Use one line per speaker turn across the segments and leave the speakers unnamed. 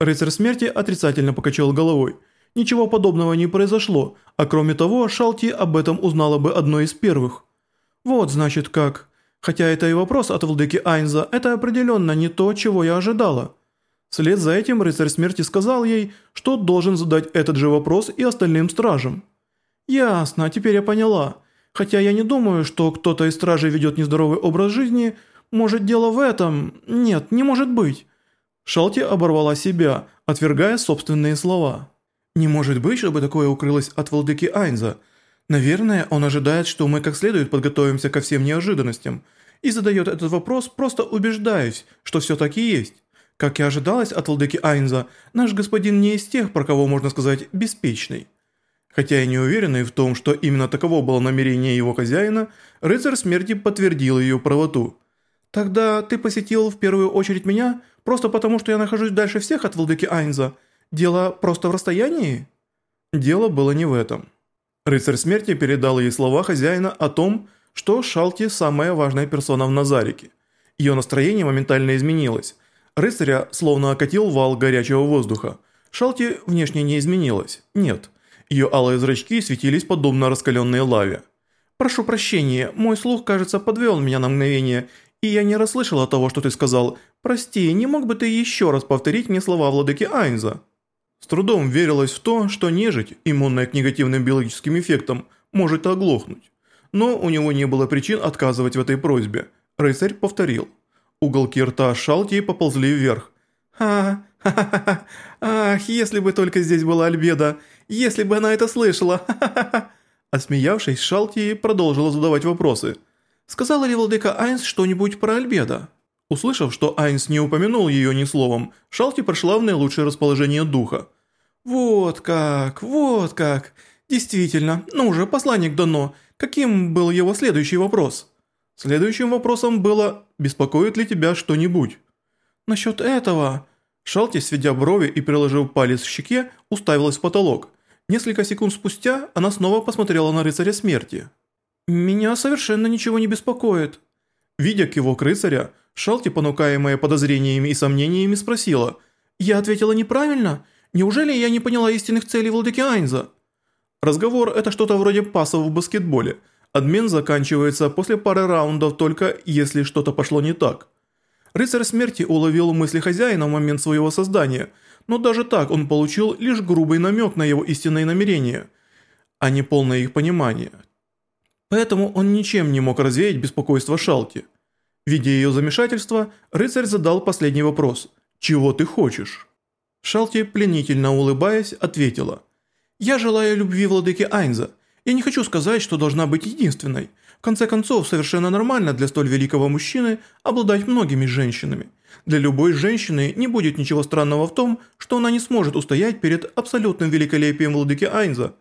Рыцарь смерти отрицательно покачал головой. Ничего подобного не произошло, а кроме того, Шалти об этом узнала бы одной из первых. Вот значит как. Хотя это и вопрос от владыки Айнза, это определенно не то, чего я ожидала. Вслед за этим рыцарь смерти сказал ей, что должен задать этот же вопрос и остальным стражам. «Ясно, теперь я поняла. Хотя я не думаю, что кто-то из стражей ведет нездоровый образ жизни. Может, дело в этом? Нет, не может быть». Шалти оборвала себя, отвергая собственные слова. «Не может быть, чтобы такое укрылось от владыки Айнза. Наверное, он ожидает, что мы как следует подготовимся ко всем неожиданностям, и задает этот вопрос, просто убеждаясь, что все так и есть. Как и ожидалось от владыки Айнза, наш господин не из тех, про кого можно сказать «беспечный». Хотя и не уверенный в том, что именно таково было намерение его хозяина, рыцарь смерти подтвердил ее правоту. «Тогда ты посетил в первую очередь меня, просто потому что я нахожусь дальше всех от владыки Айнза? Дело просто в расстоянии?» Дело было не в этом. Рыцарь смерти передал ей слова хозяина о том, что Шалти – самая важная персона в Назарике. Ее настроение моментально изменилось. Рыцаря словно окатил вал горячего воздуха. Шалти внешне не изменилась. Нет. Ее алые зрачки светились подобно раскаленной лаве. «Прошу прощения, мой слух, кажется, подвел меня на мгновение, и я не расслышала того, что ты сказал. Прости, не мог бы ты еще раз повторить мне слова владыки Айнза?» С трудом верилось в то, что нежить, иммунная к негативным биологическим эффектам, может оглохнуть. Но у него не было причин отказывать в этой просьбе. Рыцарь повторил. Уголки рта Шалти поползли вверх. «Ха, ха, ха, ха, ах, если бы только здесь была Альбеда, если бы она это слышала, ха, ха, ха, ха». Осмеявшись, Шалти продолжила задавать вопросы. «Сказала ли владыка Айнс что-нибудь про Альбеда?» Услышав, что Айнс не упомянул ее ни словом, Шалти прошла в наилучшее расположение духа. «Вот как, вот как. Действительно, ну уже посланник дано. Каким был его следующий вопрос?» Следующим вопросом было «Беспокоит ли тебя что-нибудь?» «Насчет этого...» Шалти, сведя брови и приложив палец к щеке, уставилась в потолок. Несколько секунд спустя она снова посмотрела на рыцаря смерти. «Меня совершенно ничего не беспокоит». Видя кивок рыцаря, Шалти, понукаемая подозрениями и сомнениями, спросила «Я ответила неправильно? Неужели я не поняла истинных целей владыки Айнза?» Разговор – это что-то вроде пасов в баскетболе. Адмен заканчивается после пары раундов только если что-то пошло не так. Рыцарь смерти уловил мысли хозяина в момент своего создания, но даже так он получил лишь грубый намек на его истинные намерения, а не полное их понимание. Поэтому он ничем не мог развеять беспокойство Шалти. Видя ее замешательство, рыцарь задал последний вопрос «Чего ты хочешь?». Шалти, пленительно улыбаясь, ответила «Я желаю любви владыки Айнза. Я не хочу сказать, что должна быть единственной. В конце концов, совершенно нормально для столь великого мужчины обладать многими женщинами. Для любой женщины не будет ничего странного в том, что она не сможет устоять перед абсолютным великолепием владыки Айнза.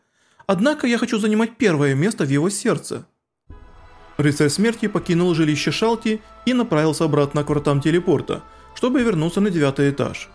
Однако я хочу занимать первое место в его сердце». Рыцарь смерти покинул жилище Шалти и направился обратно к вратам телепорта, чтобы вернуться на девятый этаж.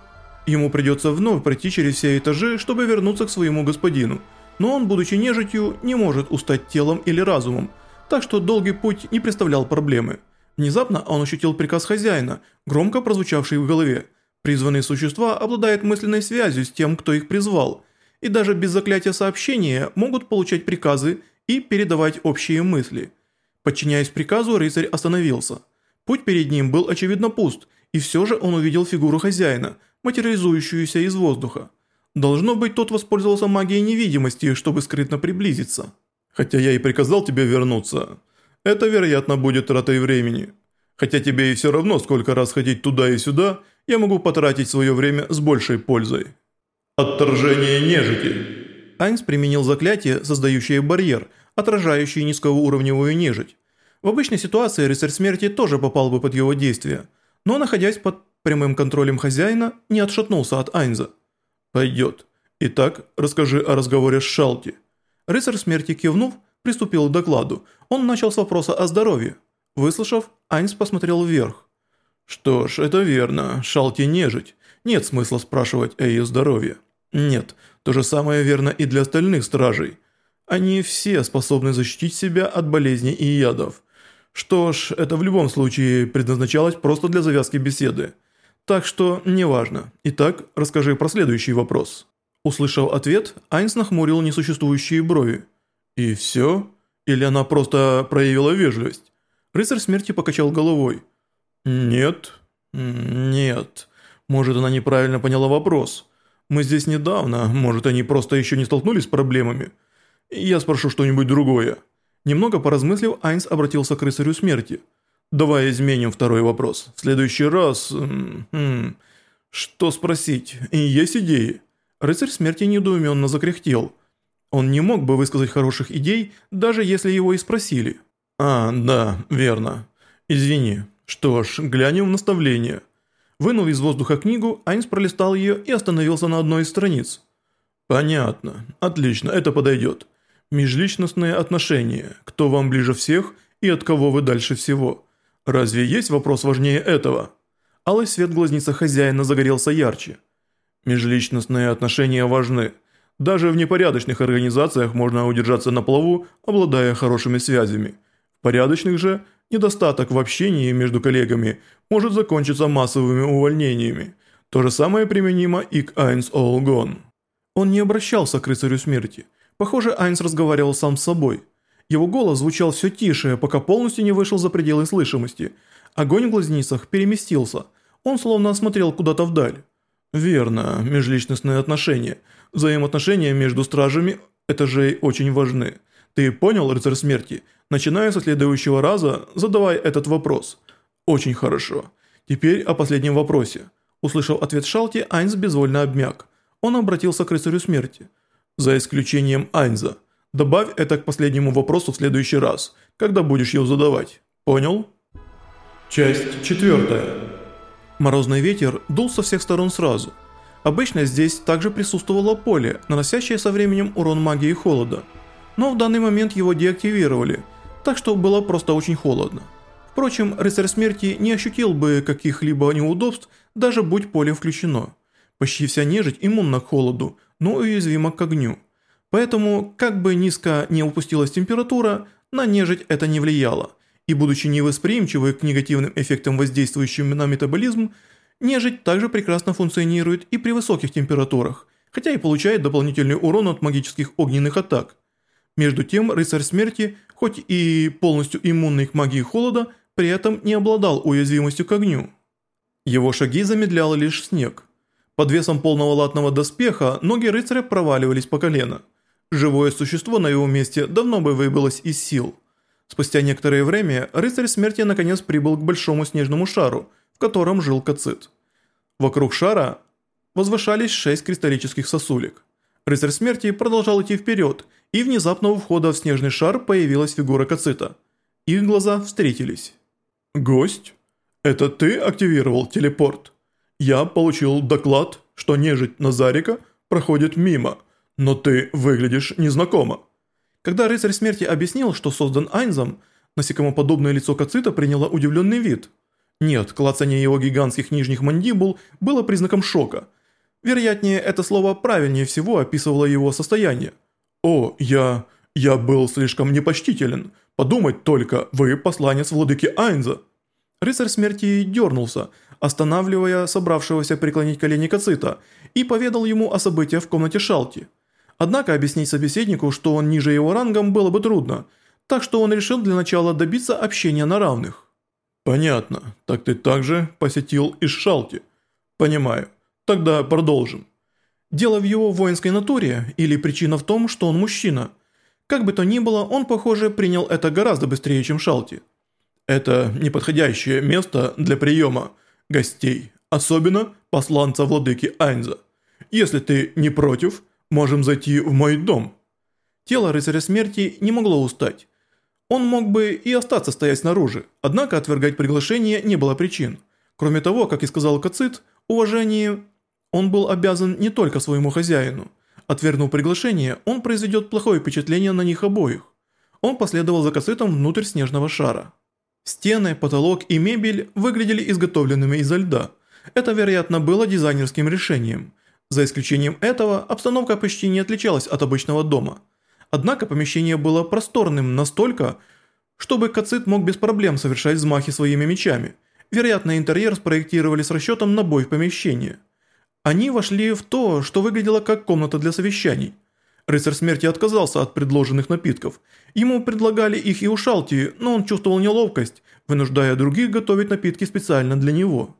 Ему придется вновь пройти через все этажи, чтобы вернуться к своему господину, но он, будучи нежитью, не может устать телом или разумом, так что долгий путь не представлял проблемы. Внезапно он ощутил приказ хозяина, громко прозвучавший в голове. Призванные существа обладают мысленной связью с тем, кто их призвал, и даже без заклятия сообщения могут получать приказы и передавать общие мысли – Подчиняясь приказу, рыцарь остановился. Путь перед ним был очевидно пуст, и все же он увидел фигуру хозяина, материализующуюся из воздуха. Должно быть, тот воспользовался магией невидимости, чтобы скрытно приблизиться. Хотя я и приказал тебе вернуться. Это, вероятно, будет тратой времени. Хотя тебе и все равно, сколько раз ходить туда и сюда, я могу потратить свое время с большей пользой. Отторжение нежити. Айнс применил заклятие, создающее барьер – отражающий низкоуровневую нежить. В обычной ситуации рыцарь смерти тоже попал бы под его действие, но, находясь под прямым контролем хозяина, не отшатнулся от Айнза. «Пойдет. Итак, расскажи о разговоре с Шалти». Рыцарь смерти кивнув, приступил к докладу. Он начал с вопроса о здоровье. Выслушав, Айнс посмотрел вверх. «Что ж, это верно. Шалти нежить. Нет смысла спрашивать о ее здоровье». «Нет, то же самое верно и для остальных стражей. Они все способны защитить себя от болезней и ядов. Что ж, это в любом случае предназначалось просто для завязки беседы. Так что неважно. Итак, расскажи про следующий вопрос». Услышав ответ, Айнс нахмурил несуществующие брови. «И все? Или она просто проявила вежливость?» Рыцарь смерти покачал головой. «Нет, нет. Может, она неправильно поняла вопрос. Мы здесь недавно, может, они просто еще не столкнулись с проблемами. Я спрошу что-нибудь другое». Немного поразмыслив, Айнс обратился к рыцарю смерти. «Давай изменим второй вопрос. В следующий раз... М -м, что спросить? Есть идеи?» Рыцарь смерти недоуменно закряхтел. Он не мог бы высказать хороших идей, даже если его и спросили. «А, да, верно. Извини. Что ж, глянем в наставление». Вынув из воздуха книгу, Айнс пролистал ее и остановился на одной из страниц. «Понятно. Отлично, это подойдет. Межличностные отношения. Кто вам ближе всех и от кого вы дальше всего? Разве есть вопрос важнее этого?» Алый свет в глазницах хозяина загорелся ярче. «Межличностные отношения важны. Даже в непорядочных организациях можно удержаться на плаву, обладая хорошими связями. В порядочных же недостаток в общении между коллегами может закончиться массовыми увольнениями. То же самое применимо и к Айнс Олгон. Он не обращался к рыцарю смерти. Похоже, Айнс разговаривал сам с собой. Его голос звучал все тише, пока полностью не вышел за пределы слышимости. Огонь в глазницах переместился. Он словно осмотрел куда-то вдаль. «Верно, межличностные отношения. Взаимоотношения между стражами этажей очень важны. Ты понял, рыцарь смерти? Начиная со следующего раза, задавай этот вопрос». «Очень хорошо. Теперь о последнем вопросе». Услышав ответ Шалти, Айнс безвольно обмяк. Он обратился к рыцарю смерти. За исключением Айнза. Добавь это к последнему вопросу в следующий раз, когда будешь его задавать. Понял? Часть четвертая. Морозный ветер дул со всех сторон сразу. Обычно здесь также присутствовало поле, наносящее со временем урон магии холода. Но в данный момент его деактивировали, так что было просто очень холодно. Впрочем, рыцарь смерти не ощутил бы каких-либо неудобств, даже будь поле включено. Почти вся нежить иммунна к холоду, но уязвима к огню. Поэтому, как бы низко не упустилась температура, на нежить это не влияло. И будучи невосприимчивой к негативным эффектам, воздействующим на метаболизм, нежить также прекрасно функционирует и при высоких температурах, хотя и получает дополнительный урон от магических огненных атак. Между тем, рыцарь смерти, хоть и полностью иммунный к магии холода, при этом не обладал уязвимостью к огню. Его шаги замедлял лишь снег. Под весом полного латного доспеха ноги рыцаря проваливались по колено. Живое существо на его месте давно бы выбилось из сил. Спустя некоторое время рыцарь смерти наконец прибыл к большому снежному шару, в котором жил Кацит. Вокруг шара возвышались шесть кристаллических сосулек. Рыцарь смерти продолжал идти вперед, и внезапно у входа в снежный шар появилась фигура Кацита. Их глаза встретились. «Гость? Это ты активировал телепорт?» Я получил доклад, что нежить Назарика проходит мимо, но ты выглядишь незнакомо. Когда рыцарь смерти объяснил, что создан Айнзом, насекомоподобное лицо Кацита приняло удивленный вид. Нет, клацание его гигантских нижних мандибул было признаком шока. Вероятнее, это слово правильнее всего описывало его состояние. «О, я... я был слишком непочтителен. Подумать только, вы посланец владыки Айнза». Рыцарь смерти дернулся, останавливая собравшегося преклонить колени Кацита, и поведал ему о событиях в комнате Шалти. Однако объяснить собеседнику, что он ниже его рангом, было бы трудно, так что он решил для начала добиться общения на равных. «Понятно. Так ты также посетил из Шалти?» «Понимаю. Тогда продолжим». Дело в его воинской натуре или причина в том, что он мужчина. Как бы то ни было, он, похоже, принял это гораздо быстрее, чем Шалти. Это неподходящее место для приема гостей, особенно посланца владыки Айнза. Если ты не против, можем зайти в мой дом». Тело рыцаря смерти не могло устать. Он мог бы и остаться стоять снаружи, однако отвергать приглашение не было причин. Кроме того, как и сказал Кацит, уважение он был обязан не только своему хозяину. Отвергнув приглашение, он произведет плохое впечатление на них обоих. Он последовал за Кацитом внутрь снежного шара. Стены, потолок и мебель выглядели изготовленными изо льда. Это, вероятно, было дизайнерским решением. За исключением этого, обстановка почти не отличалась от обычного дома. Однако помещение было просторным настолько, чтобы Кацит мог без проблем совершать взмахи своими мечами. Вероятно, интерьер спроектировали с расчетом на бой в помещении. Они вошли в то, что выглядело как комната для совещаний. Рыцарь смерти отказался от предложенных напитков. Ему предлагали их и у Шалти, но он чувствовал неловкость, вынуждая других готовить напитки специально для него.